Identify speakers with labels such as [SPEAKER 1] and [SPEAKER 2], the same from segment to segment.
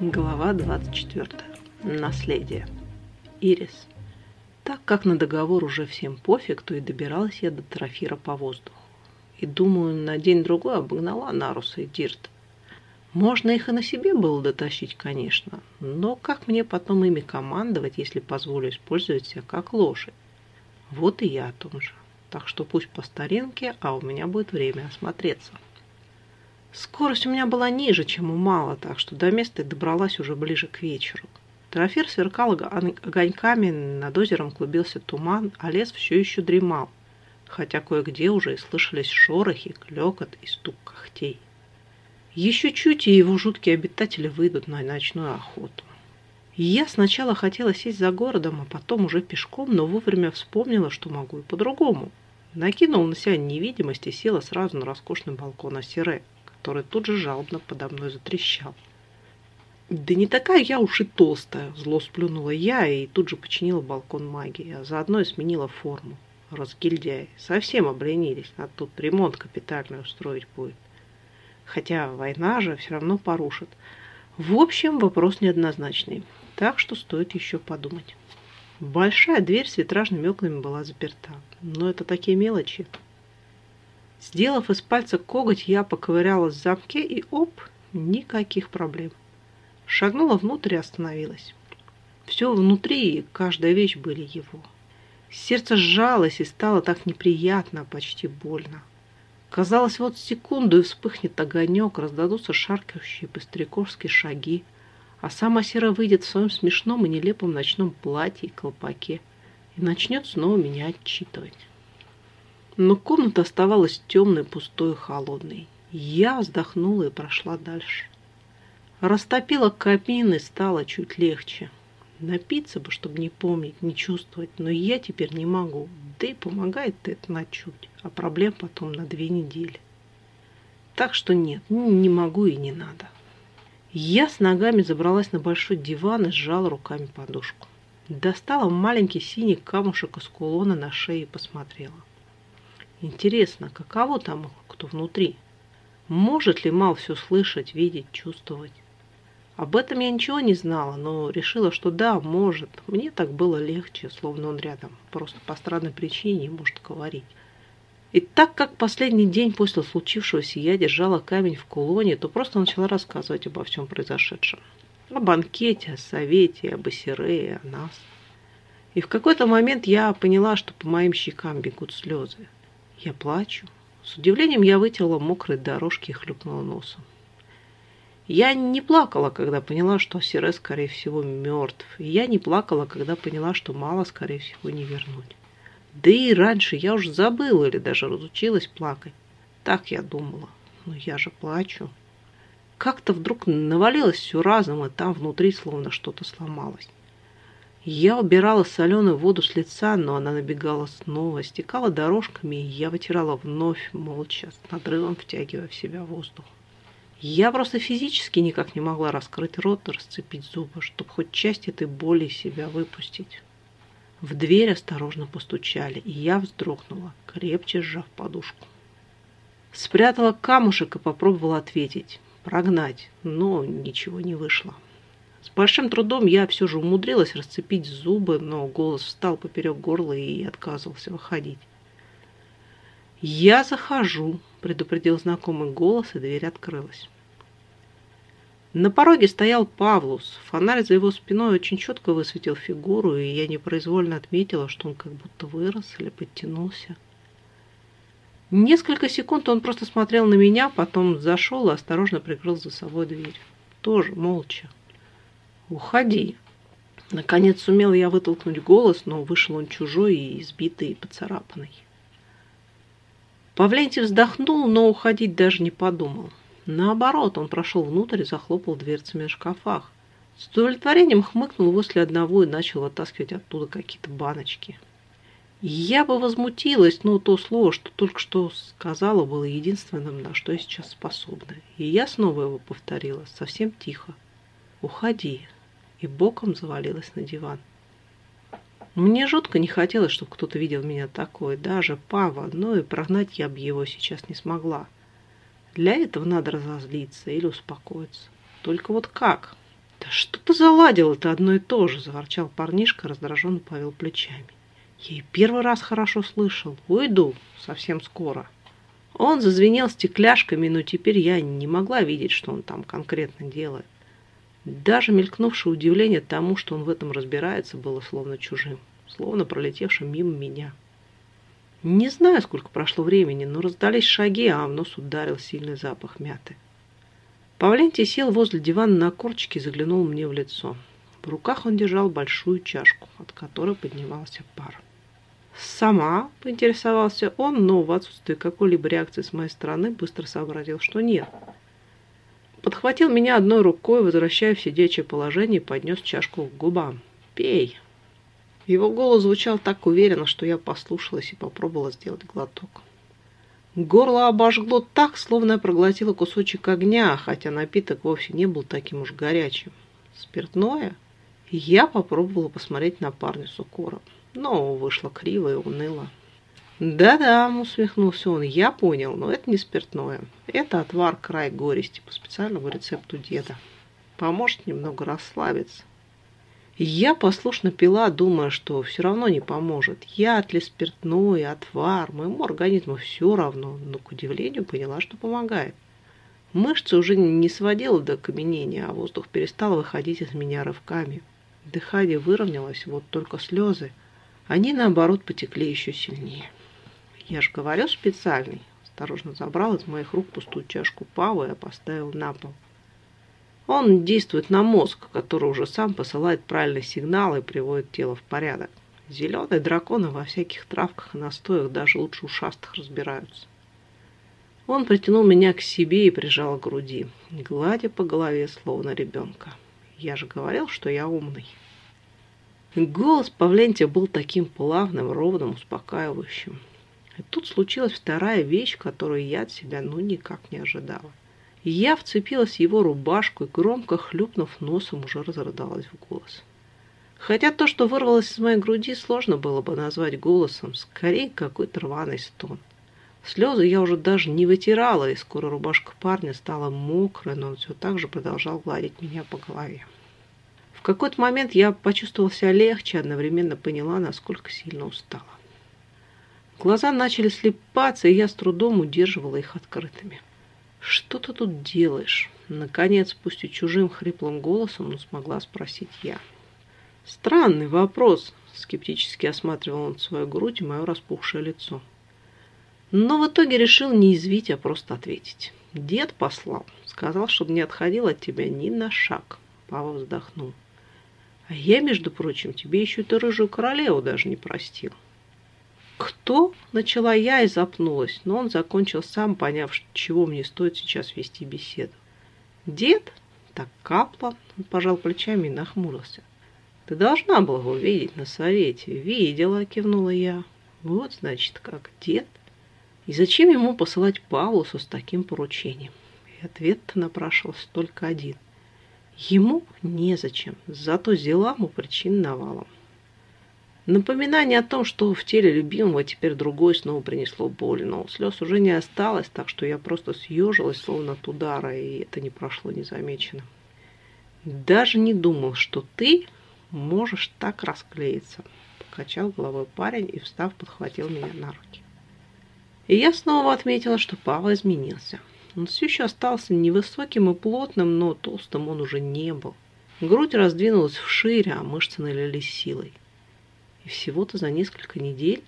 [SPEAKER 1] Глава 24. Наследие. Ирис. Так как на договор уже всем пофиг, то и добиралась я до Трофира по воздуху. И, думаю, на день-другой обогнала Наруса и Дирт. Можно их и на себе было дотащить, конечно, но как мне потом ими командовать, если позволю использовать себя как лошадь? Вот и я о том же. Так что пусть по старинке, а у меня будет время осмотреться. Скорость у меня была ниже, чем у Мала, так что до места добралась уже ближе к вечеру. Трофир сверкал огоньками, над озером клубился туман, а лес все еще дремал, хотя кое-где уже и слышались шорохи, клекот и стук когтей. Еще чуть, и его жуткие обитатели выйдут на ночную охоту. я сначала хотела сесть за городом, а потом уже пешком, но вовремя вспомнила, что могу и по-другому. Накинула на себя невидимость и села сразу на роскошный балкон Асире который тут же жалобно подо мной затрещал. «Да не такая я уж и толстая!» Зло сплюнула я и тут же починила балкон магии, а заодно и сменила форму. Разгильдяи. Совсем обленились, а тут ремонт капитальный устроить будет. Хотя война же все равно порушит. В общем, вопрос неоднозначный, так что стоит еще подумать. Большая дверь с витражными окнами была заперта, но это такие мелочи. Сделав из пальца коготь, я поковырялась в замке и оп, никаких проблем. Шагнула внутрь и остановилась. Все внутри и каждая вещь были его. Сердце сжалось и стало так неприятно, почти больно. Казалось, вот секунду и вспыхнет огонек, раздадутся шаркающие быстряковские шаги, а сама Сера выйдет в своем смешном и нелепом ночном платье и колпаке и начнет снова меня отчитывать. Но комната оставалась темной, пустой и холодной. Я вздохнула и прошла дальше. Растопила камин и стало чуть легче. Напиться бы, чтобы не помнить, не чувствовать, но я теперь не могу. Да и помогает это на чуть, а проблем потом на две недели. Так что нет, не могу и не надо. Я с ногами забралась на большой диван и сжала руками подушку. Достала маленький синий камушек из кулона на шее и посмотрела. Интересно, каково там, кто внутри? Может ли Мал все слышать, видеть, чувствовать? Об этом я ничего не знала, но решила, что да, может. Мне так было легче, словно он рядом. Просто по странной причине не может говорить. И так как последний день после случившегося я держала камень в кулоне, то просто начала рассказывать обо всем произошедшем. О банкете, о совете, об Исирее, о нас. И в какой-то момент я поняла, что по моим щекам бегут слезы. Я плачу. С удивлением я вытерла мокрые дорожки и хлюпнула носом. Я не плакала, когда поняла, что Сире, скорее всего, мертв. И я не плакала, когда поняла, что мало, скорее всего, не вернуть. Да и раньше я уже забыла или даже разучилась плакать. Так я думала. Но я же плачу. Как-то вдруг навалилось все разом, и там внутри словно что-то сломалось. Я убирала соленую воду с лица, но она набегала снова, стекала дорожками, и я вытирала вновь, молча, с надрывом втягивая в себя воздух. Я просто физически никак не могла раскрыть рот и расцепить зубы, чтобы хоть часть этой боли себя выпустить. В дверь осторожно постучали, и я вздрогнула, крепче сжав подушку. Спрятала камушек и попробовала ответить, прогнать, но ничего не вышло. С большим трудом я все же умудрилась расцепить зубы, но голос встал поперек горла и отказывался выходить. «Я захожу», — предупредил знакомый голос, и дверь открылась. На пороге стоял Павлус. Фонарь за его спиной очень четко высветил фигуру, и я непроизвольно отметила, что он как будто вырос или подтянулся. Несколько секунд он просто смотрел на меня, потом зашел и осторожно прикрыл за собой дверь. Тоже молча. «Уходи!» Наконец сумел я вытолкнуть голос, но вышел он чужой и избитый и поцарапанный. Павлентий вздохнул, но уходить даже не подумал. Наоборот, он прошел внутрь и захлопал дверцами на шкафах. С удовлетворением хмыкнул возле одного и начал вытаскивать оттуда какие-то баночки. Я бы возмутилась, но то слово, что только что сказала, было единственным, на что я сейчас способна. И я снова его повторила, совсем тихо. «Уходи» и боком завалилась на диван. Мне жутко не хотелось, чтобы кто-то видел меня такой, даже Пава, но и прогнать я бы его сейчас не смогла. Для этого надо разозлиться или успокоиться. Только вот как? «Да что ты заладил, это одно и то же!» – заворчал парнишка, раздраженно повел плечами. «Я и первый раз хорошо слышал. Уйду совсем скоро». Он зазвенел стекляшками, но теперь я не могла видеть, что он там конкретно делает. Даже мелькнувшее удивление тому, что он в этом разбирается, было словно чужим, словно пролетевшим мимо меня. Не знаю, сколько прошло времени, но раздались шаги, а в нос ударил сильный запах мяты. Павлентий сел возле дивана на корчике и заглянул мне в лицо. В руках он держал большую чашку, от которой поднимался пар. «Сама?» – поинтересовался он, но в отсутствие какой-либо реакции с моей стороны быстро сообразил, что нет. Подхватил меня одной рукой, возвращая в сидячее положение, и поднес чашку к губам. «Пей!» Его голос звучал так уверенно, что я послушалась и попробовала сделать глоток. Горло обожгло так, словно я проглотила кусочек огня, хотя напиток вовсе не был таким уж горячим. Спиртное? Я попробовала посмотреть на парня с укором, но вышло криво и уныло. «Да-да», — усмехнулся он, — «я понял, но это не спиртное. Это отвар край горести по специальному рецепту деда. Поможет немного расслабиться». Я послушно пила, думая, что все равно не поможет. Яд ли спиртное, отвар, моему организму все равно, но, к удивлению, поняла, что помогает. Мышцы уже не сводила до каменения, а воздух перестал выходить из меня рывками. Дыхание выровнялось, вот только слезы. Они, наоборот, потекли еще сильнее. Я же говорю специальный. Осторожно забрал из моих рук пустую чашку павы и поставил на пол. Он действует на мозг, который уже сам посылает правильный сигнал и приводит тело в порядок. Зеленые драконы во всяких травках и настоях даже лучше ушастых разбираются. Он притянул меня к себе и прижал к груди, гладя по голове, словно ребенка. Я же говорил, что я умный. Голос Павлентия был таким плавным, ровным, успокаивающим. И тут случилась вторая вещь, которую я от себя ну никак не ожидала. Я вцепилась в его рубашку и, громко хлюпнув носом, уже разрыдалась в голос. Хотя то, что вырвалось из моей груди, сложно было бы назвать голосом, скорее какой-то рваный стон. Слезы я уже даже не вытирала, и скоро рубашка парня стала мокрой, но он все так же продолжал гладить меня по голове. В какой-то момент я почувствовала себя легче, одновременно поняла, насколько сильно устала. Глаза начали слепаться, и я с трудом удерживала их открытыми. «Что ты тут делаешь?» Наконец, пусть и чужим хриплым голосом, но смогла спросить я. «Странный вопрос», — скептически осматривал он свою грудь и мое распухшее лицо. Но в итоге решил не извить, а просто ответить. «Дед послал. Сказал, чтобы не отходил от тебя ни на шаг». Пава вздохнул. «А я, между прочим, тебе еще эту рыжую королеву даже не простил». «Кто?» – начала я и запнулась, но он закончил сам, поняв, чего мне стоит сейчас вести беседу. «Дед?» «Так капла?» – он пожал плечами и нахмурился. «Ты должна была его видеть на совете». «Видела», – кивнула я. «Вот, значит, как дед. И зачем ему посылать Павлусу с таким поручением?» И ответ-то напрашивался только один. Ему незачем, зато Зеламу причин навалом. Напоминание о том, что в теле любимого теперь другой снова принесло боль, но слез уже не осталось, так что я просто съежилась, словно от удара, и это не прошло незамеченным. Даже не думал, что ты можешь так расклеиться. Покачал головой парень и, встав, подхватил меня на руки. И я снова отметила, что Павел изменился. Он все еще остался невысоким и плотным, но толстым он уже не был. Грудь раздвинулась вширь, а мышцы налились силой. И всего-то за несколько недель.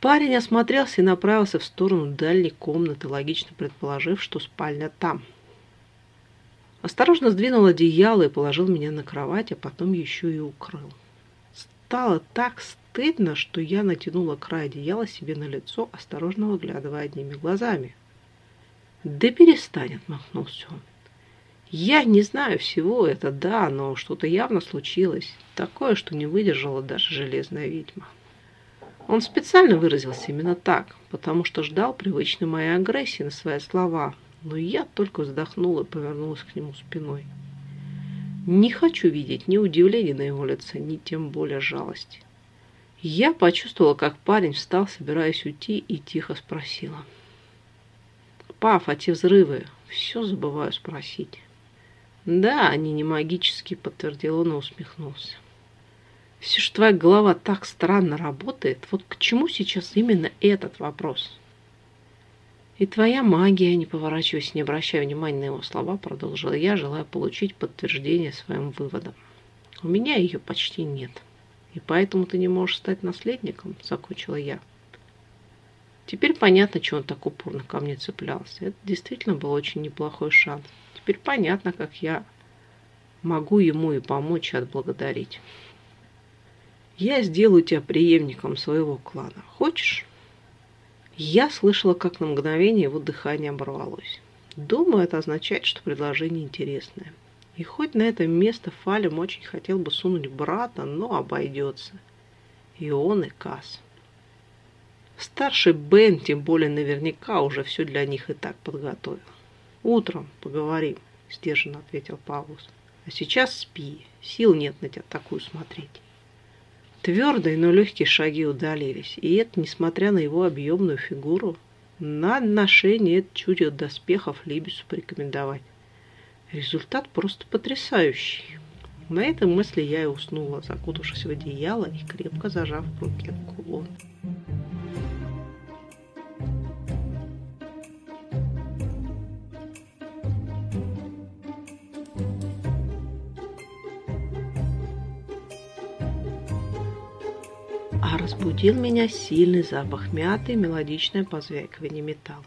[SPEAKER 1] Парень осмотрелся и направился в сторону дальней комнаты, логично предположив, что спальня там. Осторожно сдвинул одеяло и положил меня на кровать, а потом еще и укрыл. Стало так стыдно, что я натянула край одеяла себе на лицо, осторожно выглядывая одними глазами. «Да перестань!» — отмахнулся он. Я не знаю всего это, да, но что-то явно случилось. Такое, что не выдержала даже железная ведьма. Он специально выразился именно так, потому что ждал привычной моей агрессии на свои слова, но я только вздохнула и повернулась к нему спиной. Не хочу видеть ни удивления на его лице, ни тем более жалости. Я почувствовала, как парень встал, собираясь уйти, и тихо спросила. «Пав, а те взрывы? Все забываю спросить». Да, они не магические, подтвердил он и усмехнулся. Все же твоя голова так странно работает. Вот к чему сейчас именно этот вопрос? И твоя магия, не поворачиваясь, не обращая внимания на его слова, продолжила я, желая получить подтверждение своим выводам. У меня ее почти нет. И поэтому ты не можешь стать наследником, закончила я. Теперь понятно, чего он так упорно ко мне цеплялся. Это действительно был очень неплохой шанс. Теперь понятно, как я могу ему и помочь, и отблагодарить. Я сделаю тебя преемником своего клана. Хочешь? Я слышала, как на мгновение его дыхание оборвалось. Думаю, это означает, что предложение интересное. И хоть на это место Фалем очень хотел бы сунуть брата, но обойдется. И он, и Касс. Старший Бен, тем более наверняка, уже все для них и так подготовил. «Утром поговорим», — сдержанно ответил Павлус. «А сейчас спи, сил нет на тебя такую смотреть». Твердые, но легкие шаги удалились, и это, несмотря на его объемную фигуру, на ношение это чудо доспехов Либису порекомендовать. Результат просто потрясающий. На этой мысли я и уснула, закутавшись в одеяло и крепко зажав в руке кулон. Разбудил меня сильный запах мяты и мелодичное позвякивание металла.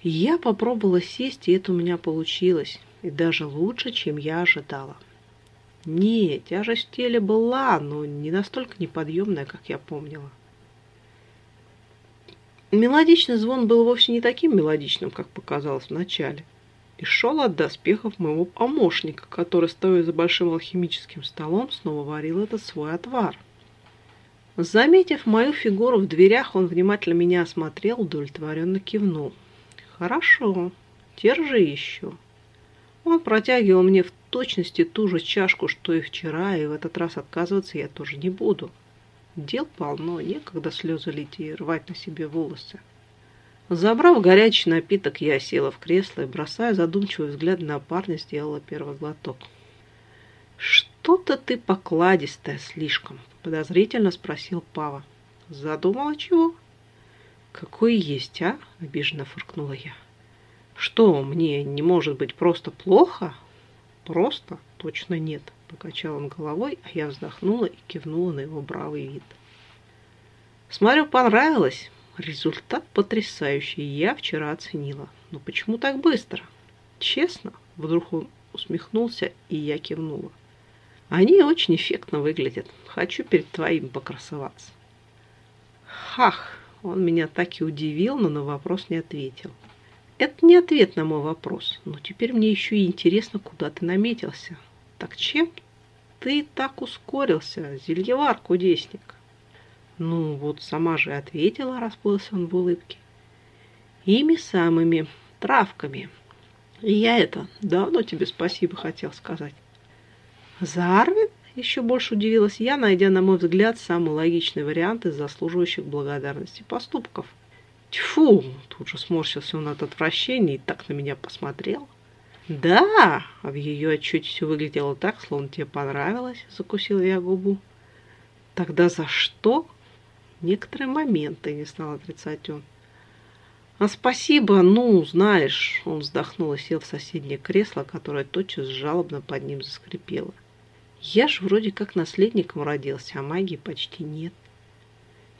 [SPEAKER 1] Я попробовала сесть, и это у меня получилось, и даже лучше, чем я ожидала. Не, тяжесть в теле была, но не настолько неподъемная, как я помнила. Мелодичный звон был вовсе не таким мелодичным, как показалось вначале, и шел от доспехов моего помощника, который, стоя за большим алхимическим столом, снова варил этот свой отвар – Заметив мою фигуру в дверях, он внимательно меня осмотрел, удовлетворенно кивнул. «Хорошо, держи еще». Он протягивал мне в точности ту же чашку, что и вчера, и в этот раз отказываться я тоже не буду. Дел полно, некогда слезы лить и рвать на себе волосы. Забрав горячий напиток, я села в кресло и, бросая задумчивый взгляд на парня, сделала первый глоток. «Что-то ты покладистая слишком», — подозрительно спросил Пава. «Задумала чего?» «Какой есть, а?» — обиженно фыркнула я. «Что, мне не может быть просто плохо?» «Просто? Точно нет», — покачал он головой, а я вздохнула и кивнула на его бравый вид. «Смотрю, понравилось. Результат потрясающий, я вчера оценила. Но почему так быстро?» «Честно?» — вдруг он усмехнулся, и я кивнула. Они очень эффектно выглядят. Хочу перед твоим покрасоваться. Хах, он меня так и удивил, но на вопрос не ответил. Это не ответ на мой вопрос, но теперь мне еще и интересно, куда ты наметился. Так чем ты так ускорился, зельевар кудесник? Ну, вот сама же ответила, расплылся он в улыбке. Ими самыми травками. И я это давно тебе спасибо хотел сказать. Зарвин? Еще больше удивилась я, найдя, на мой взгляд, самый логичный вариант из заслуживающих благодарности поступков. Тьфу! Тут же сморщился он от отвращения и так на меня посмотрел. Да, а в ее отчете все выглядело так, словно тебе понравилось, закусил я губу. Тогда за что? Некоторые моменты, не стал отрицать он. А спасибо, ну, знаешь, он вздохнул и сел в соседнее кресло, которое тотчас жалобно под ним заскрипело. Я ж вроде как наследником родился, а магии почти нет.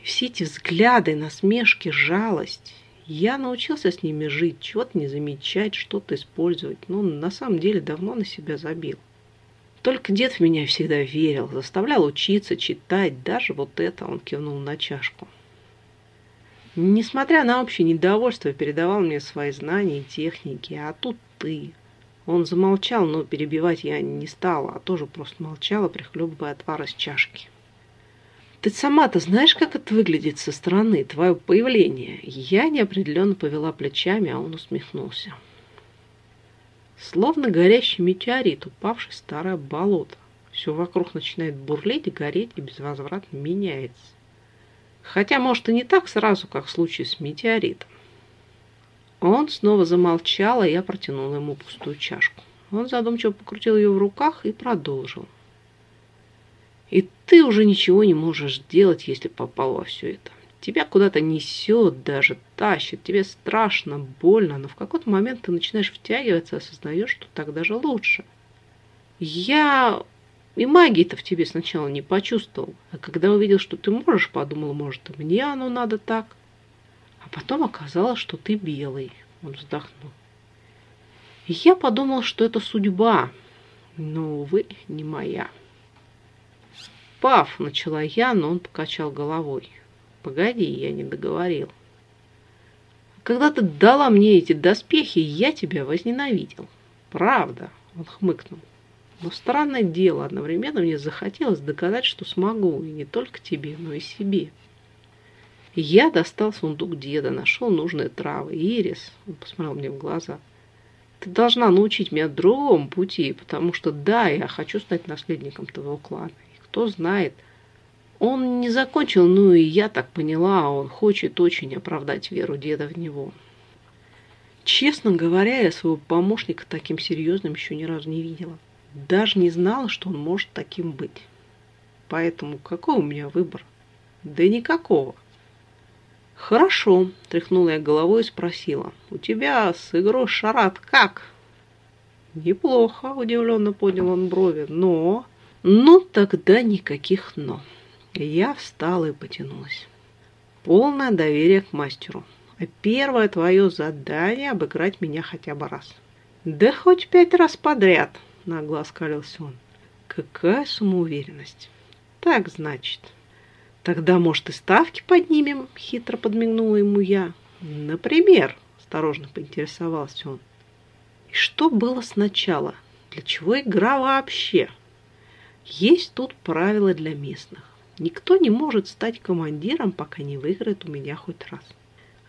[SPEAKER 1] И все эти взгляды, насмешки, жалость. Я научился с ними жить, чего-то не замечать, что-то использовать. Но на самом деле давно на себя забил. Только дед в меня всегда верил, заставлял учиться, читать. Даже вот это он кивнул на чашку. Несмотря на общее недовольство, передавал мне свои знания и техники. А тут ты, он замолчал, но перебивать я не стала, а тоже просто молчала, прихлебывая отвар из чашки. «Ты сама-то знаешь, как это выглядит со стороны, твое появление?» Я неопределенно повела плечами, а он усмехнулся. Словно горящий метеорит, упавший в старое болото. Все вокруг начинает бурлить, гореть и безвозвратно меняется. Хотя, может, и не так сразу, как в случае с метеоритом. Он снова замолчал, а я протянула ему пустую чашку. Он задумчиво покрутил ее в руках и продолжил. И ты уже ничего не можешь делать, если попал во все это. Тебя куда-то несет, даже тащит, тебе страшно, больно, но в какой-то момент ты начинаешь втягиваться, осознаешь, что так даже лучше. Я и магии-то в тебе сначала не почувствовал, а когда увидел, что ты можешь, подумал, может, и мне оно надо так. Потом оказалось, что ты белый. Он вздохнул. И я подумал, что это судьба, но, увы, не моя. Пав, начала я, но он покачал головой. Погоди, я не договорил. Когда ты дала мне эти доспехи, я тебя возненавидел. Правда, он хмыкнул. Но странное дело, одновременно мне захотелось доказать, что смогу, и не только тебе, но и себе. Я достал сундук деда, нашел нужные травы. Ирис, он посмотрел мне в глаза, ты должна научить меня другому пути, потому что да, я хочу стать наследником твоего клана. И кто знает, он не закончил, ну и я так поняла, он хочет очень оправдать веру деда в него. Честно говоря, я своего помощника таким серьезным еще ни разу не видела. Даже не знала, что он может таким быть. Поэтому какой у меня выбор? Да никакого. Хорошо, тряхнула я головой и спросила. У тебя с игрой шарат как? Неплохо, удивленно поднял он брови. Но... Ну, тогда никаких «но». Я встала и потянулась. Полное доверие к мастеру. А первое твое задание — обыграть меня хотя бы раз. Да хоть пять раз подряд, нагло оскалился он. Какая самоуверенность. Так, значит. Тогда, может, и ставки поднимем? Хитро подмигнула ему я. Например, осторожно поинтересовался он. И что было сначала? Для чего игра вообще? Есть тут правила для местных. Никто не может стать командиром, пока не выиграет у меня хоть раз.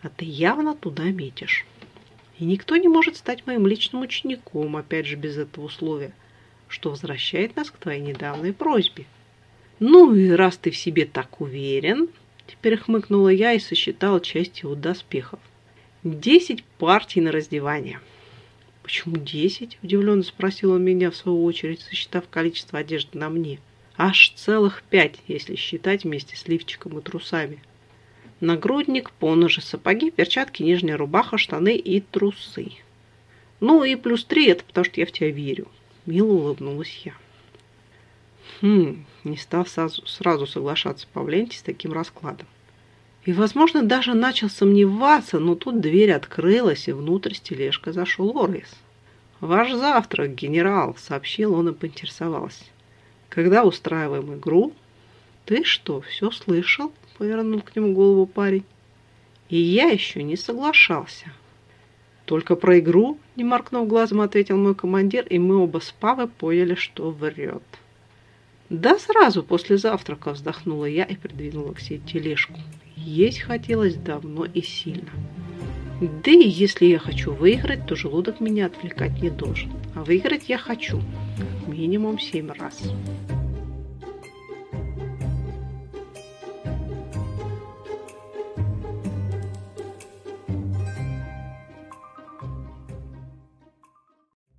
[SPEAKER 1] А ты явно туда метишь. И никто не может стать моим личным учеником, опять же, без этого условия, что возвращает нас к твоей недавней просьбе. Ну и раз ты в себе так уверен, теперь хмыкнула я и сосчитала часть его доспехов. Десять партий на раздевание. Почему десять? Удивленно спросил он меня в свою очередь, сосчитав количество одежды на мне. — Аж целых пять, если считать вместе с лифчиком и трусами. Нагрудник, поножи, сапоги, перчатки, нижняя рубаха, штаны и трусы. Ну и плюс три, это потому что я в тебя верю. Мило улыбнулась я. Хм, не стал сразу, сразу соглашаться Павленти с таким раскладом. И, возможно, даже начал сомневаться, но тут дверь открылась, и внутрь с зашел Орвис. «Ваш завтрак, генерал», — сообщил он и поинтересовался. Когда устраиваем игру? Ты что, все слышал? Повернул к нему голову парень. И я еще не соглашался. Только про игру, не моркнув глазом, ответил мой командир, и мы оба с Павой поняли, что врет. Да сразу после завтрака вздохнула я и придвинула к себе тележку. Есть хотелось давно и сильно. Да и если я хочу выиграть, то желудок меня отвлекать не должен. А выиграть я хочу. Минимум семь раз.